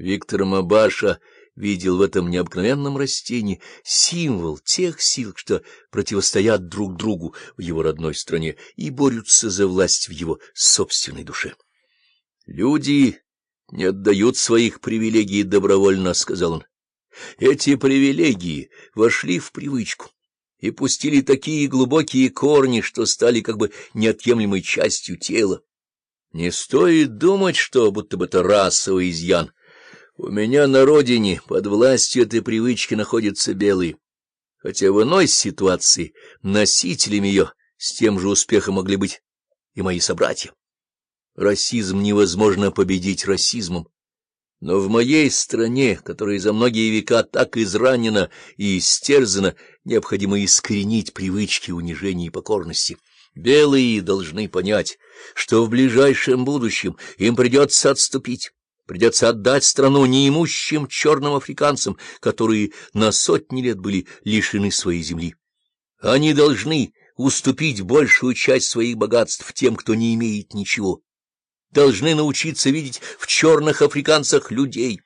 Виктор Мабаша видел в этом необыкновенном растении символ тех сил, что противостоят друг другу в его родной стране и борются за власть в его собственной душе. «Люди не отдают своих привилегий добровольно», — сказал он. «Эти привилегии вошли в привычку» и пустили такие глубокие корни, что стали как бы неотъемлемой частью тела. Не стоит думать, что будто бы это расовый изъян. У меня на родине под властью этой привычки находятся белые, хотя в иной ситуации носителями ее с тем же успехом могли быть и мои собратья. Расизм невозможно победить расизмом. Но в моей стране, которая за многие века так изранена и истерзана, необходимо искоренить привычки унижения и покорности. Белые должны понять, что в ближайшем будущем им придется отступить. Придется отдать страну неимущим черным африканцам, которые на сотни лет были лишены своей земли. Они должны уступить большую часть своих богатств тем, кто не имеет ничего. Должны научиться видеть в черных африканцах людей.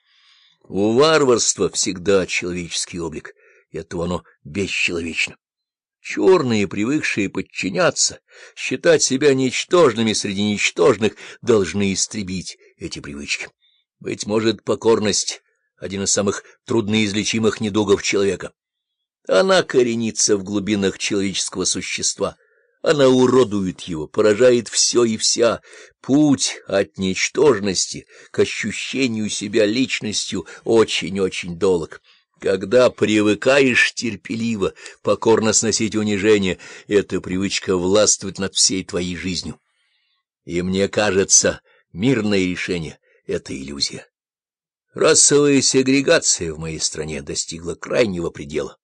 У варварства всегда человеческий облик, и оттого оно бесчеловечно. Черные, привыкшие подчиняться, считать себя ничтожными среди ничтожных, должны истребить эти привычки. Быть может, покорность — один из самых трудноизлечимых недугов человека. Она коренится в глубинах человеческого существа. Она уродует его, поражает все и вся. Путь от ничтожности к ощущению себя личностью очень-очень долг. Когда привыкаешь терпеливо, покорно сносить унижение, эта привычка властвует над всей твоей жизнью. И мне кажется, мирное решение — это иллюзия. Расовая сегрегация в моей стране достигла крайнего предела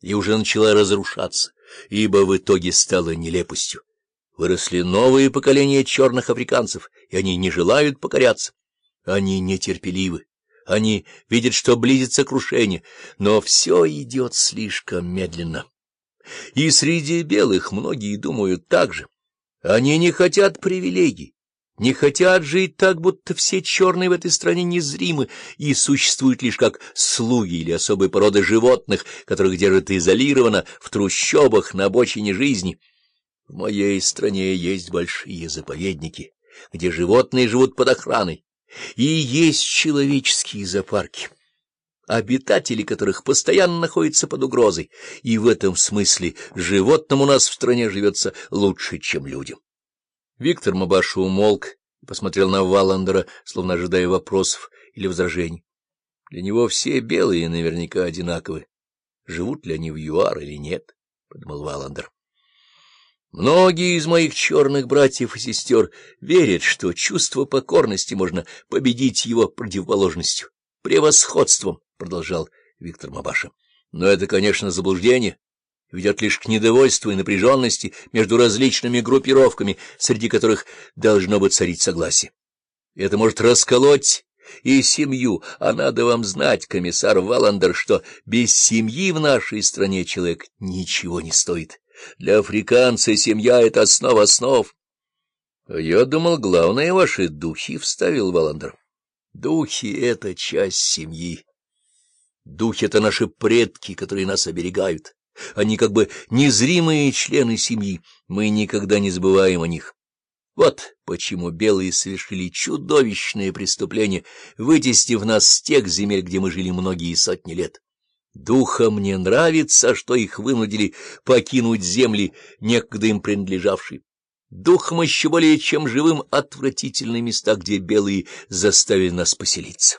и уже начала разрушаться, ибо в итоге стала нелепостью. Выросли новые поколения черных африканцев, и они не желают покоряться. Они нетерпеливы, они видят, что близится крушение, но все идет слишком медленно. И среди белых многие думают так же. Они не хотят привилегий, не хотят жить так, будто все черные в этой стране незримы и существуют лишь как слуги или особой породы животных, которых держат изолированно в трущобах на обочине жизни. В моей стране есть большие заповедники, где животные живут под охраной, и есть человеческие зоопарки, обитатели которых постоянно находятся под угрозой, и в этом смысле животным у нас в стране живется лучше, чем людям. Виктор Мабаша умолк и посмотрел на Валандера, словно ожидая вопросов или возражений. Для него все белые наверняка одинаковы. Живут ли они в ЮАР или нет, — подумал Валандер. Многие из моих черных братьев и сестер верят, что чувство покорности можно победить его противоположностью, превосходством, — продолжал Виктор Мабаша. Но это, конечно, заблуждение ведет лишь к недовольству и напряженности между различными группировками, среди которых должно быть царить согласие. Это может расколоть и семью, а надо вам знать, комиссар Валандер, что без семьи в нашей стране человек ничего не стоит. Для африканца семья — это основа основ. — Я думал, главное — ваши духи, — вставил Валандер. — Духи — это часть семьи. Духи — это наши предки, которые нас оберегают. Они как бы незримые члены семьи, мы никогда не забываем о них. Вот почему белые совершили чудовищное преступление, вытеснив нас с тех земель, где мы жили многие сотни лет. Духом не нравится, что их вынудили покинуть земли, некогда им принадлежавшие. Духом еще более чем живым отвратительные места, где белые заставили нас поселиться.